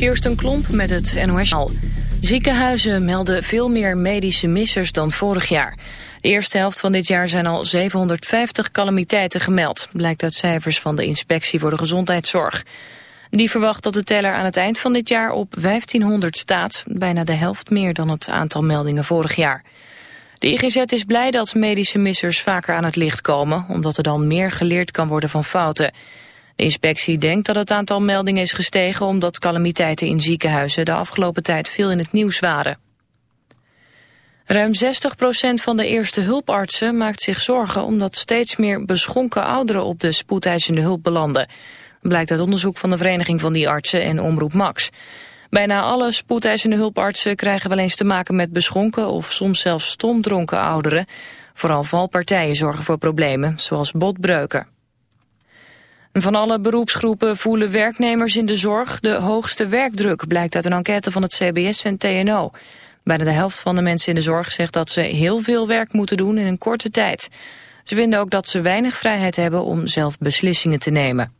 Kirsten Klomp met het NOS. Ziekenhuizen melden veel meer medische missers dan vorig jaar. De eerste helft van dit jaar zijn al 750 calamiteiten gemeld... blijkt uit cijfers van de Inspectie voor de Gezondheidszorg. Die verwacht dat de teller aan het eind van dit jaar op 1500 staat... bijna de helft meer dan het aantal meldingen vorig jaar. De IGZ is blij dat medische missers vaker aan het licht komen... omdat er dan meer geleerd kan worden van fouten... De inspectie denkt dat het aantal meldingen is gestegen omdat calamiteiten in ziekenhuizen de afgelopen tijd veel in het nieuws waren. Ruim 60% van de eerste hulpartsen maakt zich zorgen omdat steeds meer beschonken ouderen op de spoedeisende hulp belanden. Blijkt uit onderzoek van de Vereniging van die Artsen en Omroep Max. Bijna alle spoedeisende hulpartsen krijgen wel eens te maken met beschonken of soms zelfs stomdronken ouderen. Vooral valpartijen zorgen voor problemen, zoals botbreuken. Van alle beroepsgroepen voelen werknemers in de zorg de hoogste werkdruk, blijkt uit een enquête van het CBS en TNO. Bijna de helft van de mensen in de zorg zegt dat ze heel veel werk moeten doen in een korte tijd. Ze vinden ook dat ze weinig vrijheid hebben om zelf beslissingen te nemen.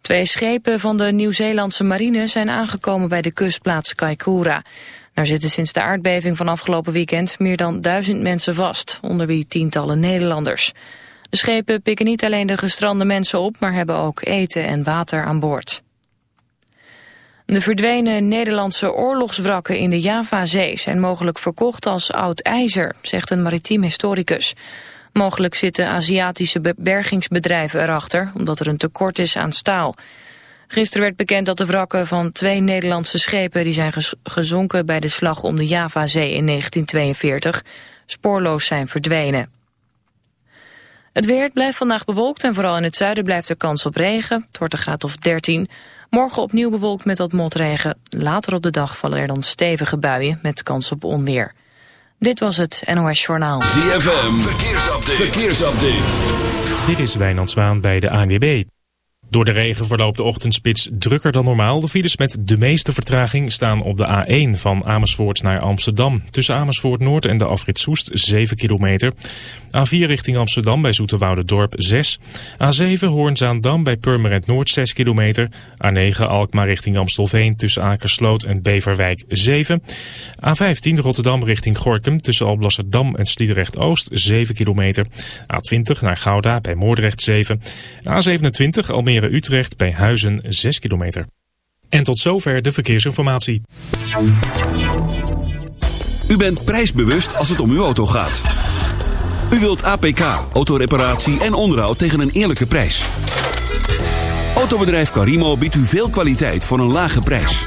Twee schepen van de Nieuw-Zeelandse marine zijn aangekomen bij de kustplaats Kaikoura. Daar zitten sinds de aardbeving van afgelopen weekend meer dan duizend mensen vast, onder wie tientallen Nederlanders. De schepen pikken niet alleen de gestrande mensen op, maar hebben ook eten en water aan boord. De verdwenen Nederlandse oorlogswrakken in de Javazee zijn mogelijk verkocht als oud ijzer, zegt een maritiem historicus. Mogelijk zitten Aziatische bergingsbedrijven erachter, omdat er een tekort is aan staal. Gisteren werd bekend dat de wrakken van twee Nederlandse schepen... die zijn gezonken bij de slag om de Javazee in 1942... spoorloos zijn verdwenen. Het weer blijft vandaag bewolkt en vooral in het zuiden blijft er kans op regen. Het wordt een graad of 13. Morgen opnieuw bewolkt met wat motregen. Later op de dag vallen er dan stevige buien met kans op onweer. Dit was het NOS Journaal. ZFM, verkeersupdate. verkeersupdate. Dit is Wijnand Zwaan bij de ANWB. Door de regen verloopt de ochtendspits drukker dan normaal. De files met de meeste vertraging staan op de A1 van Amersfoort naar Amsterdam. Tussen Amersfoort Noord en de afrit Soest 7 kilometer. A4 richting Amsterdam bij Dorp 6. A7 Hoornzaandam bij Purmerend Noord 6 kilometer. A9 Alkmaar richting Amstelveen tussen Akersloot en Beverwijk 7. A15 Rotterdam richting Gorkum tussen Alblasserdam en Sliedrecht Oost 7 kilometer. A20 naar Gouda bij Moordrecht 7. A27 Almere Utrecht bij Huizen 6 kilometer. En tot zover de verkeersinformatie. U bent prijsbewust als het om uw auto gaat. U wilt APK, autoreparatie en onderhoud tegen een eerlijke prijs. Autobedrijf Carimo biedt u veel kwaliteit voor een lage prijs.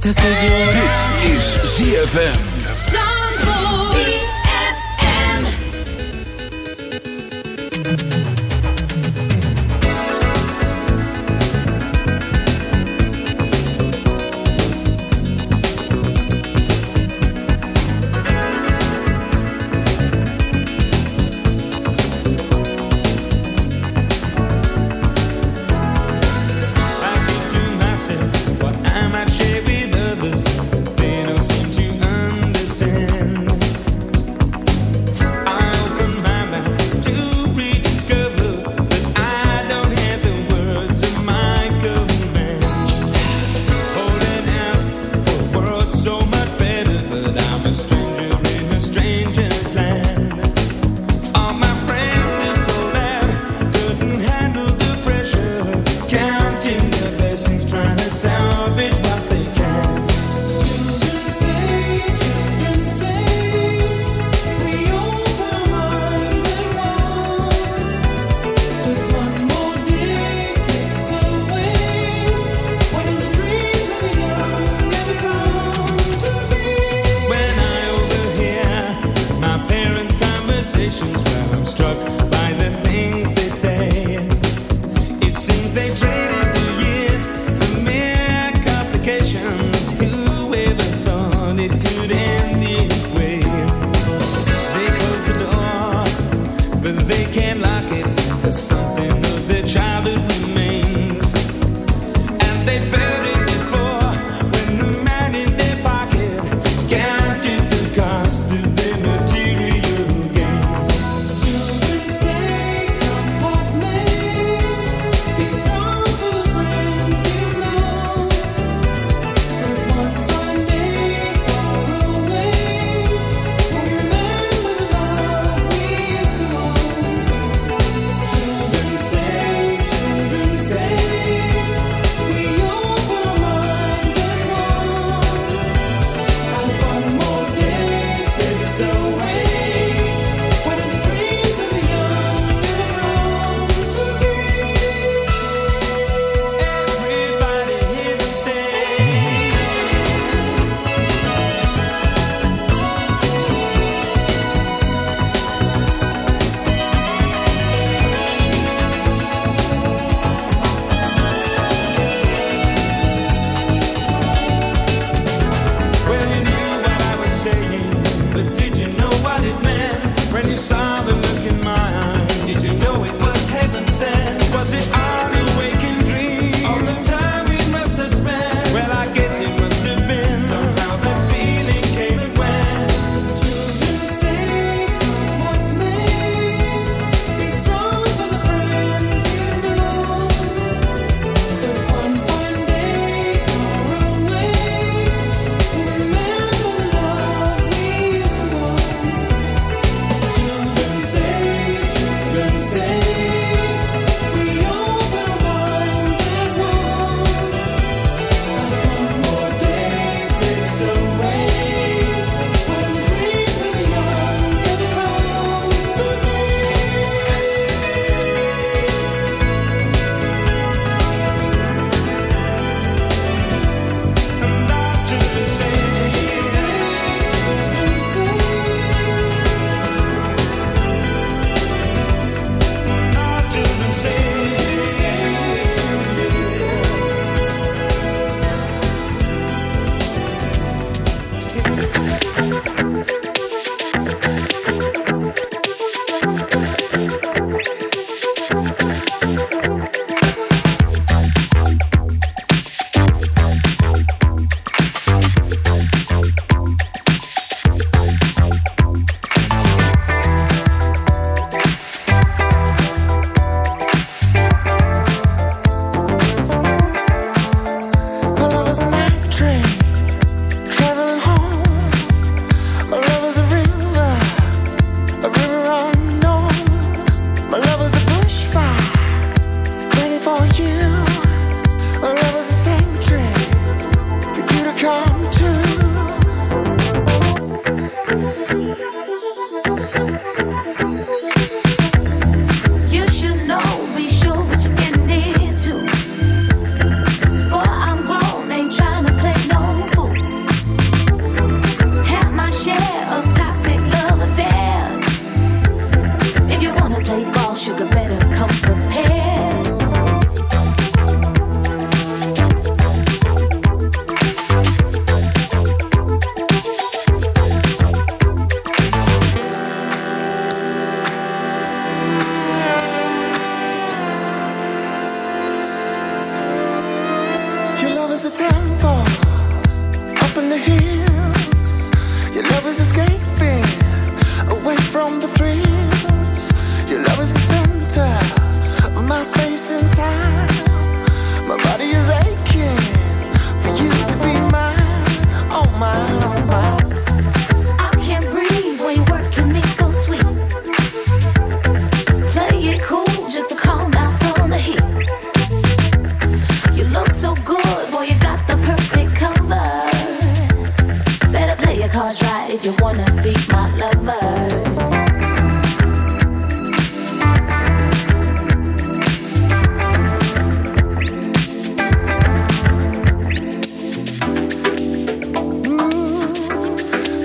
to think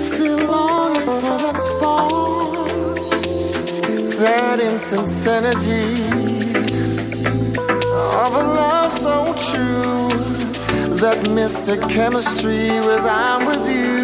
still longing for that spark, that incense energy of a love so true, that mystic chemistry with I'm with you.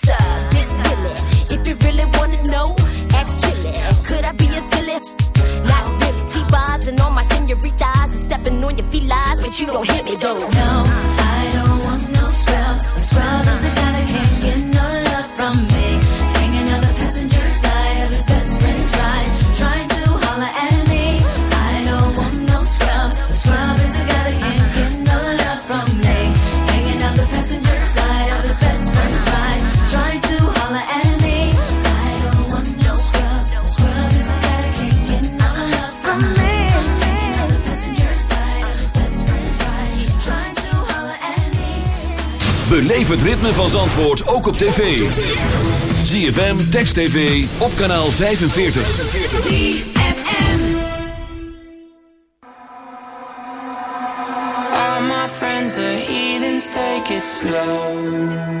if you really wanna know, ask Chili. Could I be a silly? Not really. T-bars and all my senoritas and stepping on your feet lies, but you don't hit me though. No, I don't want no scrub. Scrub is a Beleef het ritme van Zandvoort ook op tv. ZFM, Text TV, op kanaal 45. All my friends are heathens, take it slow.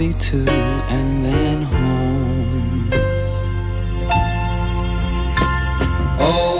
Movie too, and then home. Oh,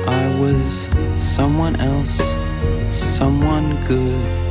was someone else, someone good.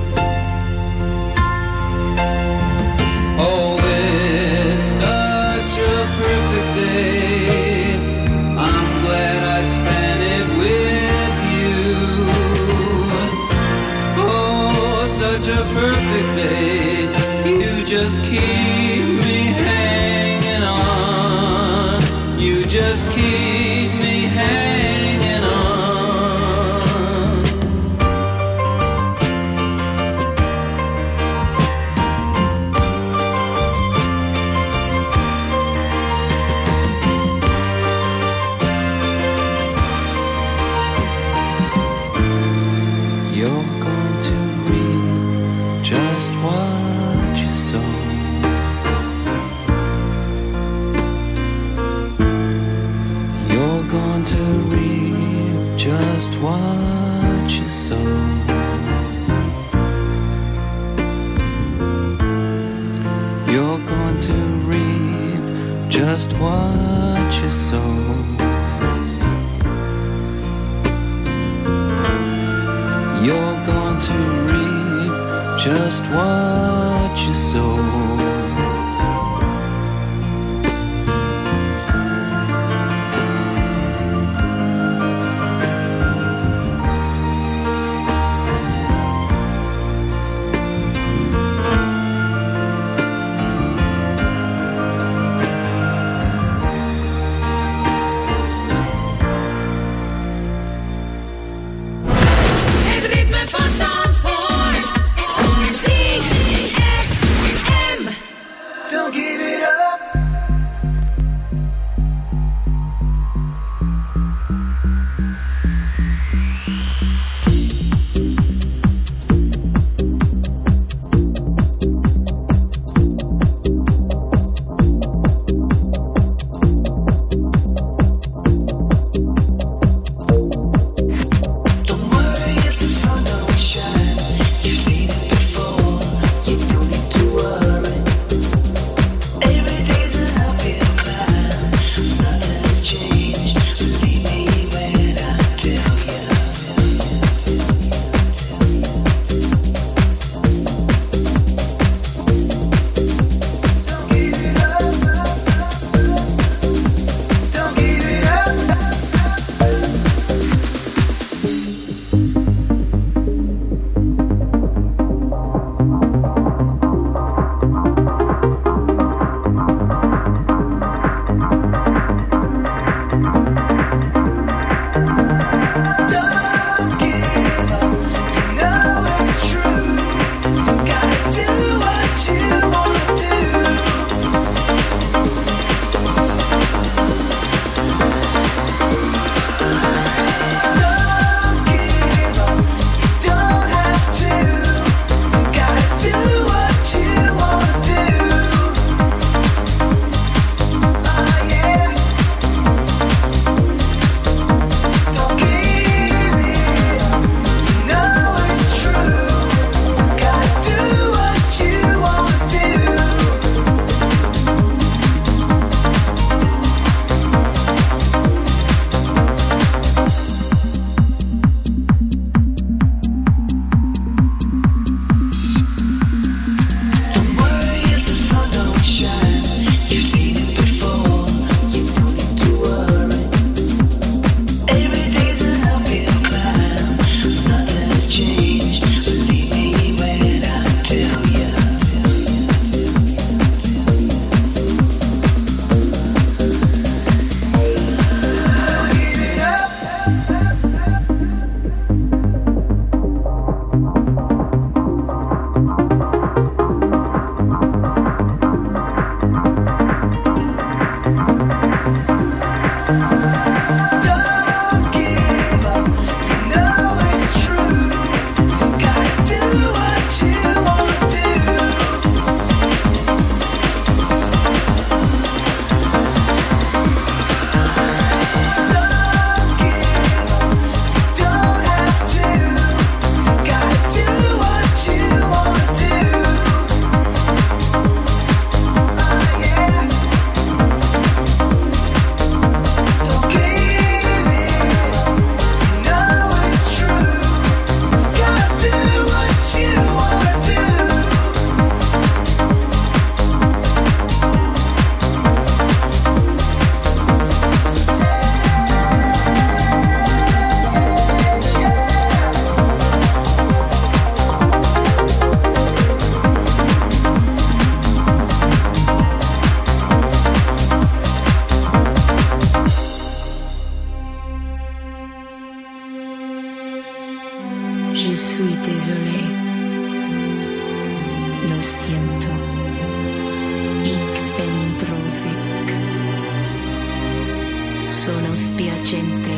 spiacente. gente,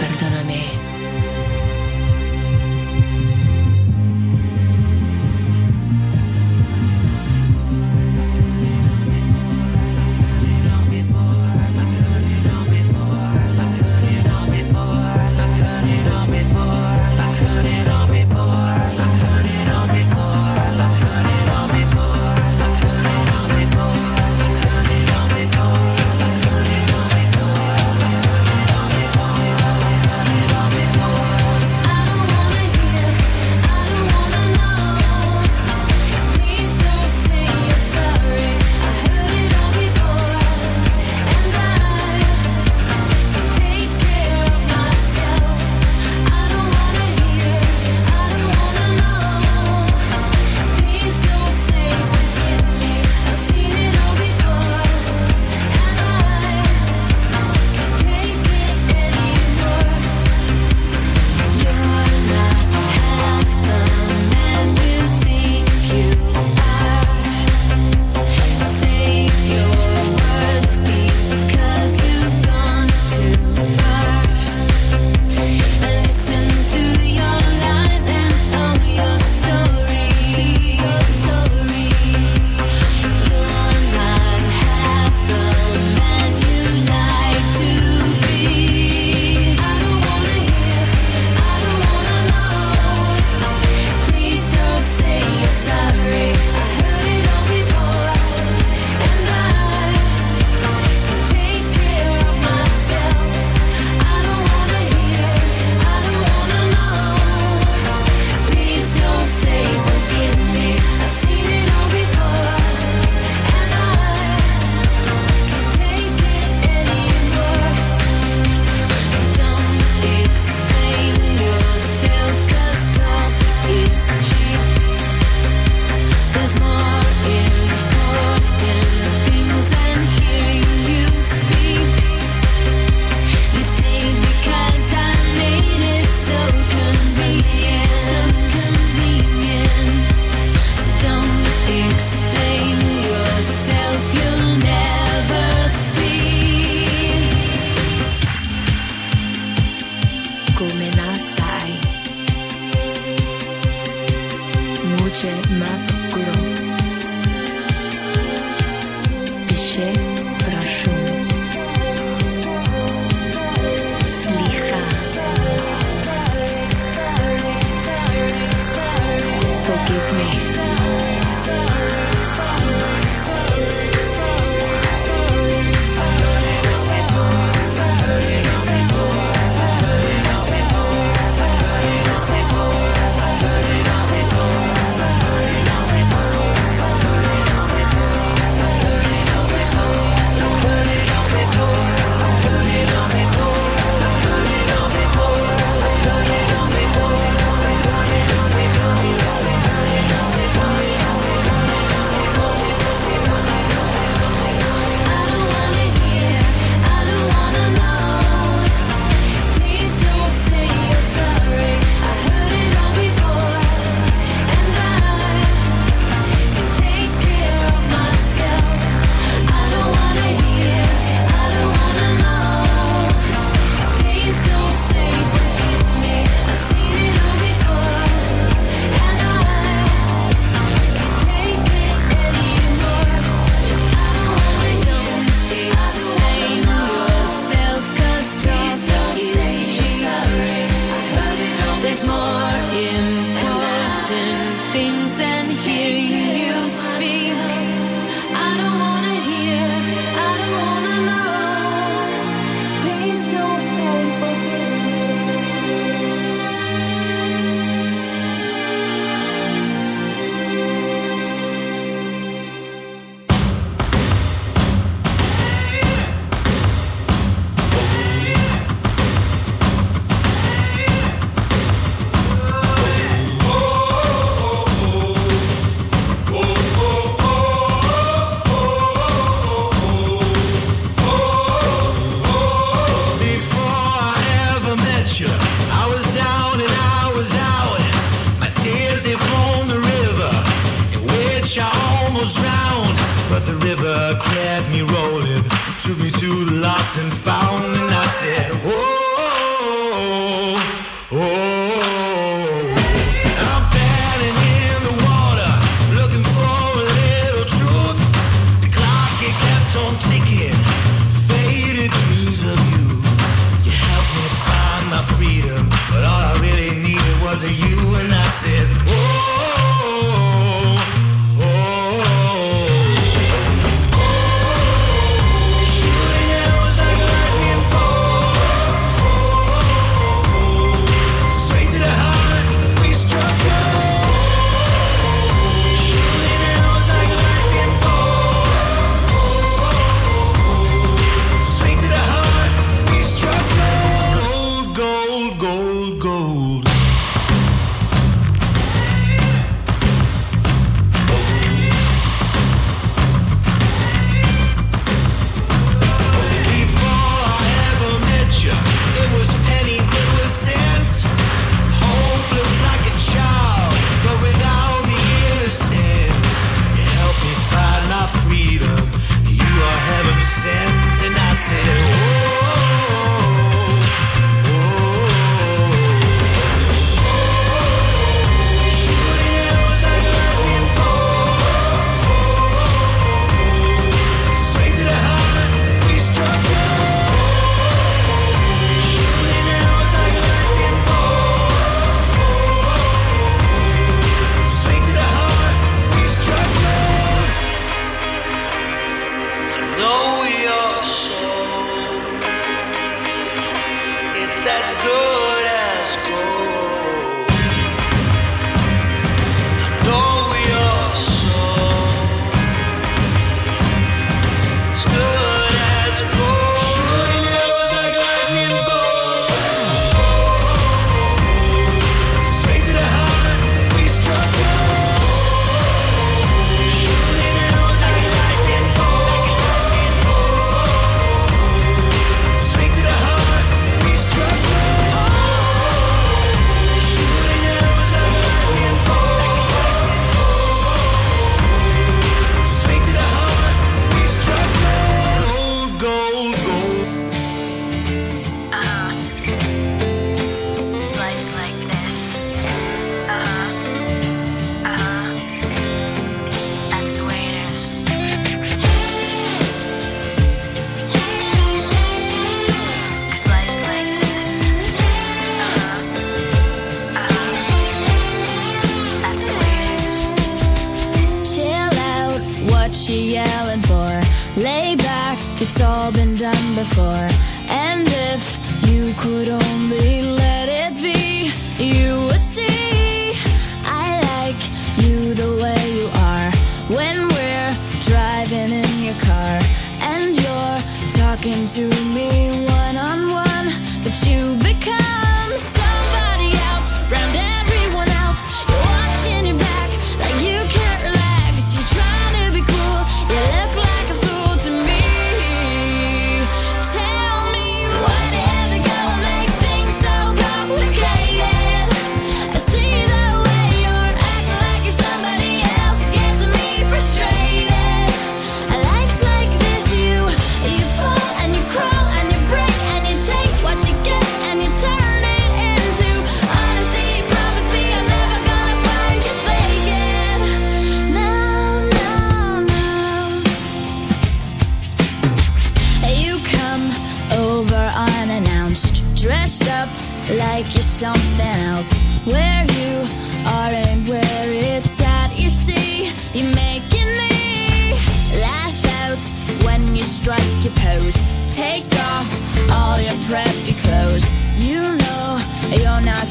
perdonami.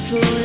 fool